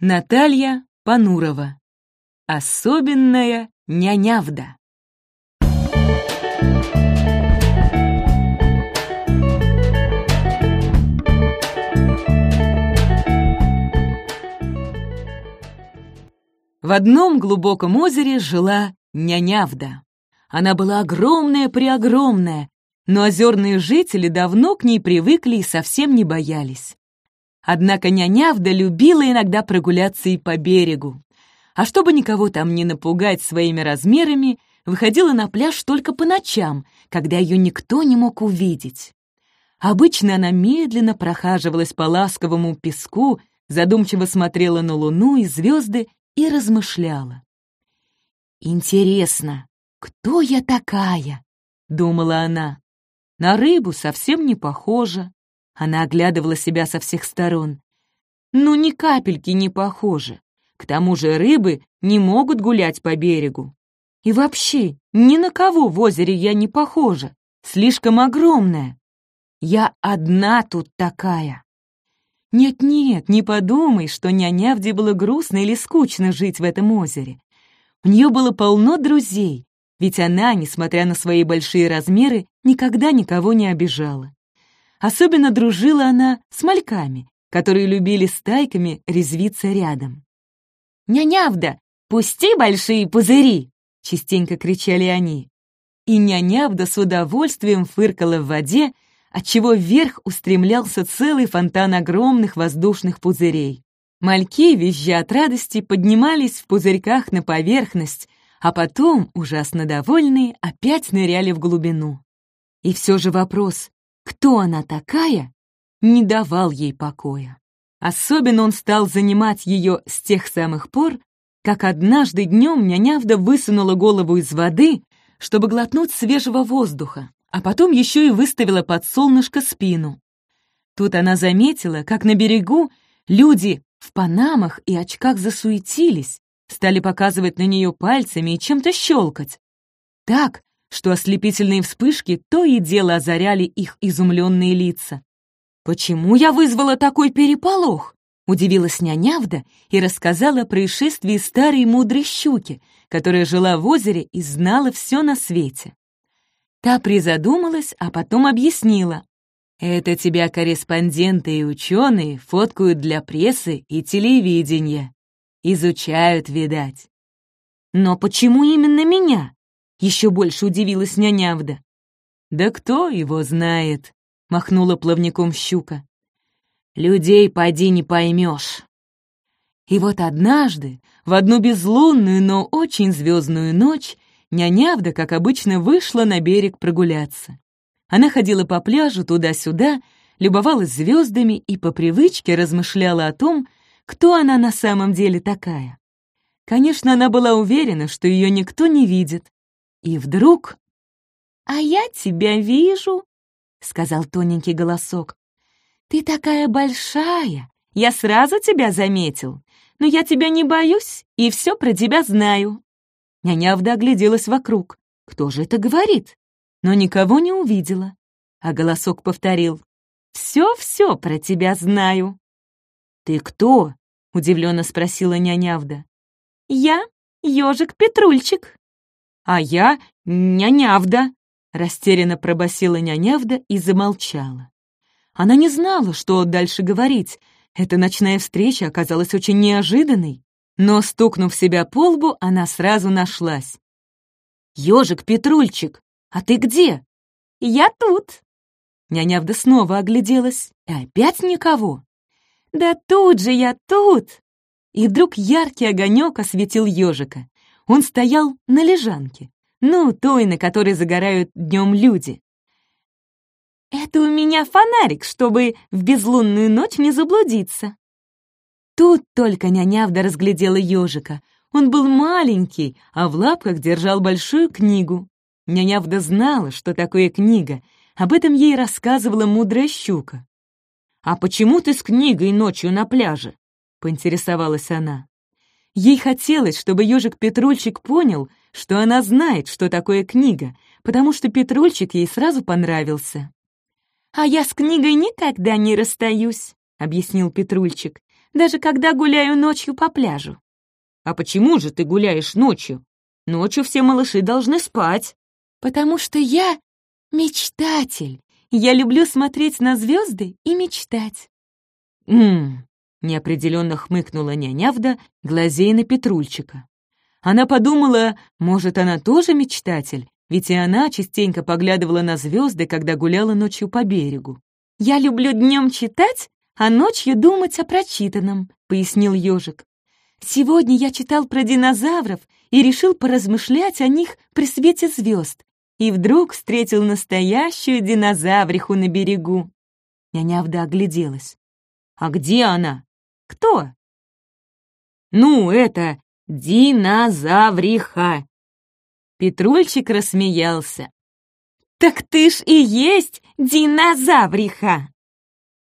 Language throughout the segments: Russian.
Наталья Панурова. Особенная нянявда. В одном глубоком озере жила нянявда. Она была огромная-преогромная, но озерные жители давно к ней привыкли и совсем не боялись. Однако нянявда любила иногда прогуляться и по берегу. А чтобы никого там не напугать своими размерами, выходила на пляж только по ночам, когда ее никто не мог увидеть. Обычно она медленно прохаживалась по ласковому песку, задумчиво смотрела на луну и звезды и размышляла. «Интересно, кто я такая?» — думала она. «На рыбу совсем не похожа, она оглядывала себя со всех сторон. Ну, ни капельки не похоже. К тому же рыбы не могут гулять по берегу. И вообще, ни на кого в озере я не похожа. Слишком огромная. Я одна тут такая. Нет-нет, не подумай, что нянявде было грустно или скучно жить в этом озере. У нее было полно друзей, ведь она, несмотря на свои большие размеры, никогда никого не обижала. Особенно дружила она с мальками, которые любили стайками резвиться рядом. «Нянявда, пусти большие пузыри!» — частенько кричали они. И нянявда с удовольствием фыркала в воде, отчего вверх устремлялся целый фонтан огромных воздушных пузырей. Мальки, визжа от радости, поднимались в пузырьках на поверхность, а потом, ужасно довольные, опять ныряли в глубину. И все же вопрос, кто она такая, не давал ей покоя. Особенно он стал занимать ее с тех самых пор, как однажды днем нянявда высунула голову из воды, чтобы глотнуть свежего воздуха, а потом еще и выставила под солнышко спину. Тут она заметила, как на берегу люди в панамах и очках засуетились, стали показывать на нее пальцами и чем-то щелкать. Так, что ослепительные вспышки то и дело озаряли их изумленные лица. «Почему я вызвала такой переполох?» — удивилась нянявда и рассказала о происшествии старой мудрой щуки, которая жила в озере и знала все на свете. Та призадумалась, а потом объяснила. «Это тебя корреспонденты и ученые фоткают для прессы и телевидения. Изучают, видать». «Но почему именно меня?» Еще больше удивилась нянявда. «Да кто его знает?» — махнула плавником щука. «Людей поди не поймешь». И вот однажды, в одну безлунную, но очень звездную ночь, нянявда, как обычно, вышла на берег прогуляться. Она ходила по пляжу туда-сюда, любовалась звездами и по привычке размышляла о том, кто она на самом деле такая. Конечно, она была уверена, что ее никто не видит, и вдруг... «А я тебя вижу», — сказал тоненький голосок. «Ты такая большая, я сразу тебя заметил, но я тебя не боюсь и все про тебя знаю». Нянявда огляделась вокруг. Кто же это говорит? Но никого не увидела. А голосок повторил. «Все-все про тебя знаю». «Ты кто?» — удивленно спросила нянявда. «Я ежик Петрульчик», «А я нянявда», — растерянно пробасила нянявда и замолчала. Она не знала, что дальше говорить. Эта ночная встреча оказалась очень неожиданной. Но, стукнув себя по лбу, она сразу нашлась. «Ёжик, Петрульчик, а ты где?» «Я тут». Нянявда снова огляделась, и опять никого. «Да тут же я тут!» И вдруг яркий огонек осветил ежика. Он стоял на лежанке, ну, той, на которой загорают днем люди. «Это у меня фонарик, чтобы в безлунную ночь не заблудиться». Тут только нянявда разглядела ежика. Он был маленький, а в лапках держал большую книгу. Нянявда знала, что такое книга. Об этом ей рассказывала мудрая щука. «А почему ты с книгой ночью на пляже?» — поинтересовалась она. Ей хотелось, чтобы ежик Петрульчик понял, что она знает, что такое книга, потому что Петрульчик ей сразу понравился. «А я с книгой никогда не расстаюсь», — объяснил Петрульчик. даже когда гуляю ночью по пляжу. А почему же ты гуляешь ночью? Ночью все малыши должны спать. Потому что я мечтатель. Я люблю смотреть на звезды и мечтать. Мм, неопределенно хмыкнула нянявда, глазея на Петрульчика. Она подумала, может, она тоже мечтатель, ведь и она частенько поглядывала на звезды, когда гуляла ночью по берегу. «Я люблю днем читать, а ночью думать о прочитанном», — пояснил ежик. «Сегодня я читал про динозавров и решил поразмышлять о них при свете звезд, и вдруг встретил настоящую динозавриху на берегу». Нянявда огляделась. «А где она?» «Кто?» «Ну, это динозавриха!» Петрульчик рассмеялся. «Так ты ж и есть динозавриха!»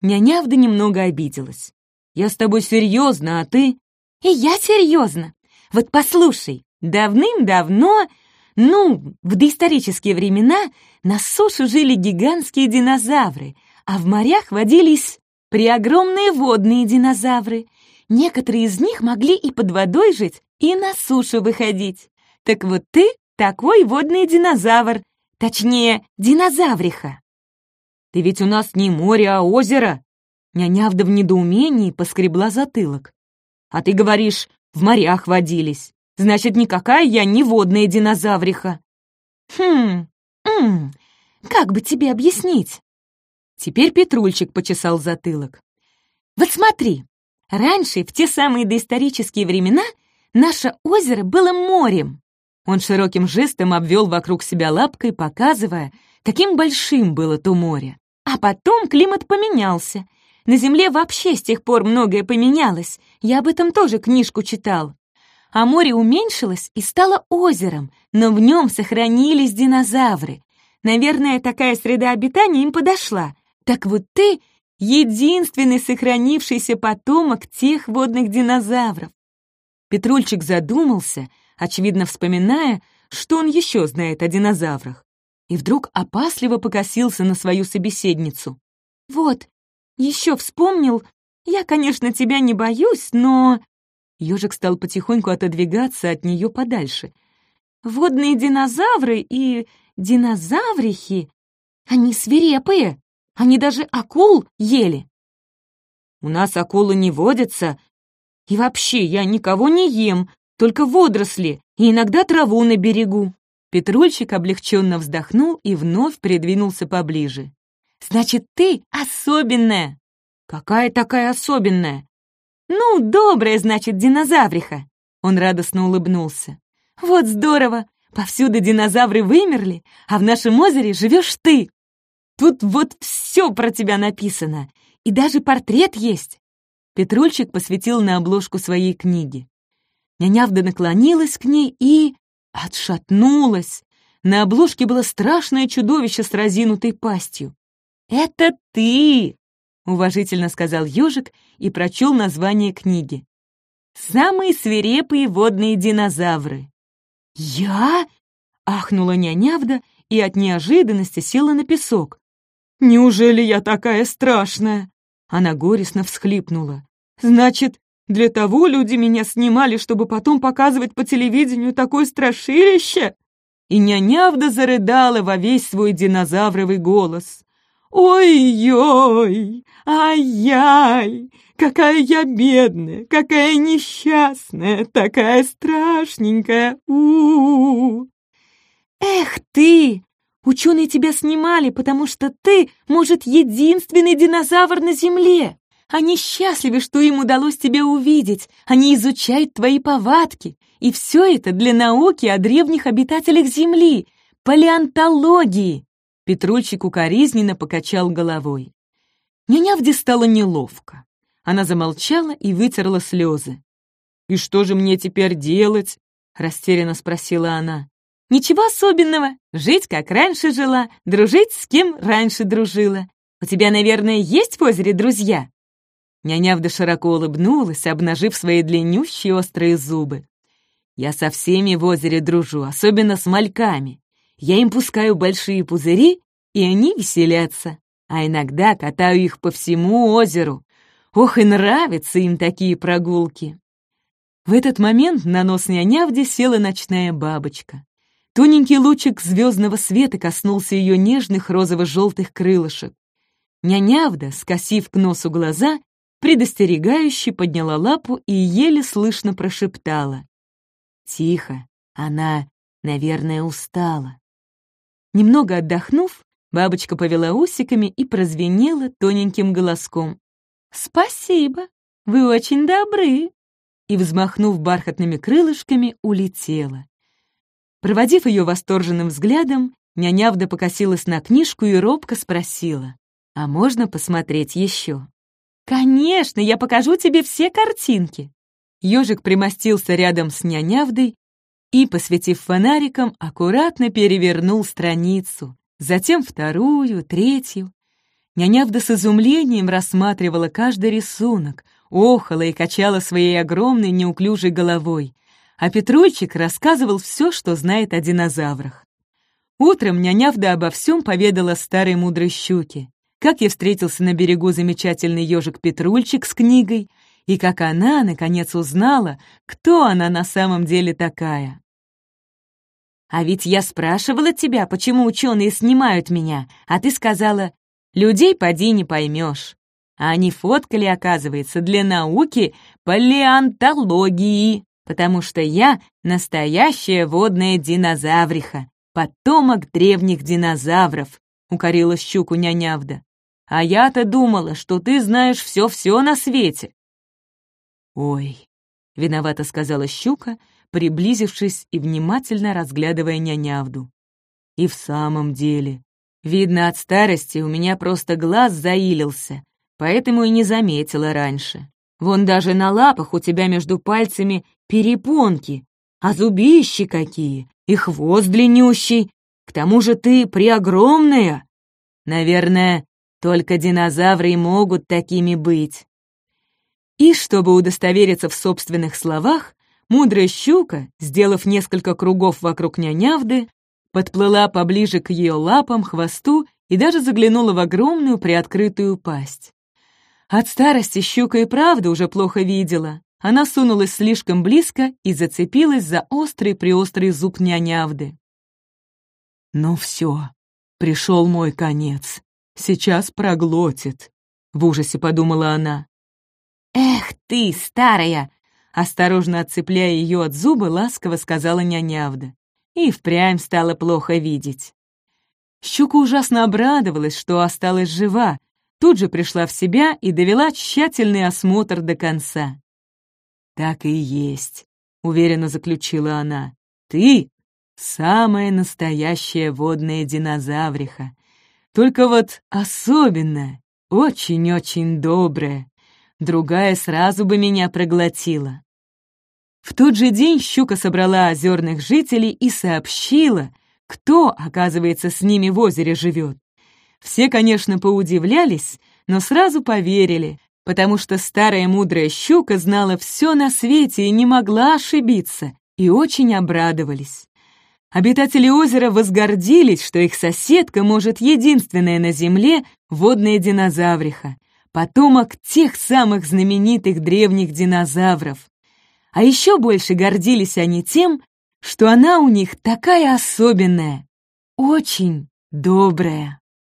Нянявда немного обиделась. «Я с тобой серьезно, а ты...» «И я серьезно. Вот послушай, давным-давно, ну, в доисторические времена, на суше жили гигантские динозавры, а в морях водились преогромные водные динозавры. Некоторые из них могли и под водой жить, и на сушу выходить. Так вот ты такой водный динозавр, точнее, динозавриха. Ты ведь у нас не море, а озеро. Нянявда в недоумении поскребла затылок. А ты говоришь, в морях водились. Значит, никакая я не водная динозавриха. Хм, м как бы тебе объяснить? Теперь Петрульчик почесал затылок. Вот смотри, раньше, в те самые доисторические времена, наше озеро было морем. Он широким жестом обвел вокруг себя лапкой, показывая, каким большим было то море. А потом климат поменялся. На Земле вообще с тех пор многое поменялось. Я об этом тоже книжку читал. А море уменьшилось и стало озером, но в нем сохранились динозавры. Наверное, такая среда обитания им подошла. Так вот ты — единственный сохранившийся потомок тех водных динозавров. Петрульчик задумался — очевидно вспоминая, что он еще знает о динозаврах, и вдруг опасливо покосился на свою собеседницу. «Вот, еще вспомнил, я, конечно, тебя не боюсь, но...» Ежик стал потихоньку отодвигаться от нее подальше. «Водные динозавры и динозаврихи, они свирепые, они даже акул ели». «У нас акулы не водятся, и вообще я никого не ем, только водоросли и иногда траву на берегу». Петрульчик облегченно вздохнул и вновь придвинулся поближе. «Значит, ты особенная!» «Какая такая особенная?» «Ну, добрая, значит, динозавриха!» Он радостно улыбнулся. «Вот здорово! Повсюду динозавры вымерли, а в нашем озере живешь ты! Тут вот все про тебя написано, и даже портрет есть!» Петрульчик посветил на обложку своей книги. Нянявда наклонилась к ней и... отшатнулась. На обложке было страшное чудовище с разинутой пастью. «Это ты!» — уважительно сказал ежик и прочел название книги. «Самые свирепые водные динозавры». «Я?» — ахнула нянявда и от неожиданности села на песок. «Неужели я такая страшная?» Она горестно всхлипнула. «Значит, для того люди меня снимали, чтобы потом показывать по телевидению такое страшилище!» И нянявда зарыдала во весь свой динозавровый голос. «Ой-ой! Ай-яй! Какая я бедная! Какая несчастная! Такая страшненькая! у у, -у. «Эх ты! Ученые тебя снимали, потому что ты, может, единственный динозавр на Земле!» Они счастливы, что им удалось тебя увидеть. Они изучают твои повадки. И все это для науки о древних обитателях Земли, палеонтологии. Петрульчик укоризненно покачал головой. Нянявде стало неловко. Она замолчала и вытерла слезы. «И что же мне теперь делать?» — растерянно спросила она. «Ничего особенного. Жить, как раньше жила, дружить, с кем раньше дружила. У тебя, наверное, есть в озере друзья?» Нянявда широко улыбнулась, обнажив свои длиннющие острые зубы. «Я со всеми в озере дружу, особенно с мальками. Я им пускаю большие пузыри, и они веселятся, а иногда катаю их по всему озеру. Ох, и нравятся им такие прогулки. В этот момент на нос нянявде села ночная бабочка. Тоненький лучик звездного света коснулся ее нежных розово-желтых крылышек. Нянявда, скосив к носу глаза, предостерегающе подняла лапу и еле слышно прошептала. «Тихо, она, наверное, устала». Немного отдохнув, бабочка повела усиками и прозвенела тоненьким голоском. «Спасибо, вы очень добры!» И, взмахнув бархатными крылышками, улетела. Проводив ее восторженным взглядом, нянявда покосилась на книжку и робко спросила, «А можно посмотреть еще?» «Конечно, я покажу тебе все картинки!» Ежик примостился рядом с нянявдой и, посветив фонариком, аккуратно перевернул страницу, затем вторую, третью. Нянявда с изумлением рассматривала каждый рисунок, охала и качала своей огромной неуклюжей головой, а Петрульчик рассказывал все, что знает о динозаврах. Утром нянявда обо всем поведала старой мудрой щуке, как я встретился на берегу замечательный ежик Петрульчик с книгой, и как она, наконец, узнала, кто она на самом деле такая. «А ведь я спрашивала тебя, почему ученые снимают меня, а ты сказала, людей поди не поймешь. А они фоткали, оказывается, для науки палеонтологии, потому что я настоящая водная динозавриха, потомок древних динозавров», — укорила щуку нянявда. А я-то думала, что ты знаешь все-все на свете. Ой, виновато сказала щука, приблизившись и внимательно разглядывая нянявду. И в самом деле, видно, от старости у меня просто глаз заилился, поэтому и не заметила раньше. Вон даже на лапах у тебя между пальцами перепонки, а зубищи какие, и хвост длиннющий. К тому же ты преогромная. Наверное, только динозавры и могут такими быть. И чтобы удостовериться в собственных словах, мудрая щука, сделав несколько кругов вокруг нянявды, подплыла поближе к ее лапам, хвосту и даже заглянула в огромную приоткрытую пасть. От старости щука и правда уже плохо видела. Она сунулась слишком близко и зацепилась за острый-приострый зуб нянявды. «Ну все, пришел мой конец», Сейчас проглотит», — в ужасе подумала она. «Эх ты, старая!» Осторожно отцепляя ее от зуба, ласково сказала нянявда. И впрямь стало плохо видеть. Щука ужасно обрадовалась, что осталась жива, тут же пришла в себя и довела тщательный осмотр до конца. «Так и есть», — уверенно заключила она. «Ты — самая настоящая водная динозавриха, только вот особенная, очень-очень добрая. Другая сразу бы меня проглотила. В тот же день щука собрала озерных жителей и сообщила, кто, оказывается, с ними в озере живет. Все, конечно, поудивлялись, но сразу поверили, потому что старая мудрая щука знала все на свете и не могла ошибиться, и очень обрадовались. Обитатели озера возгордились, что их соседка может единственная на Земле водная динозавриха, потомок тех самых знаменитых древних динозавров. А еще больше гордились они тем, что она у них такая особенная, очень добрая.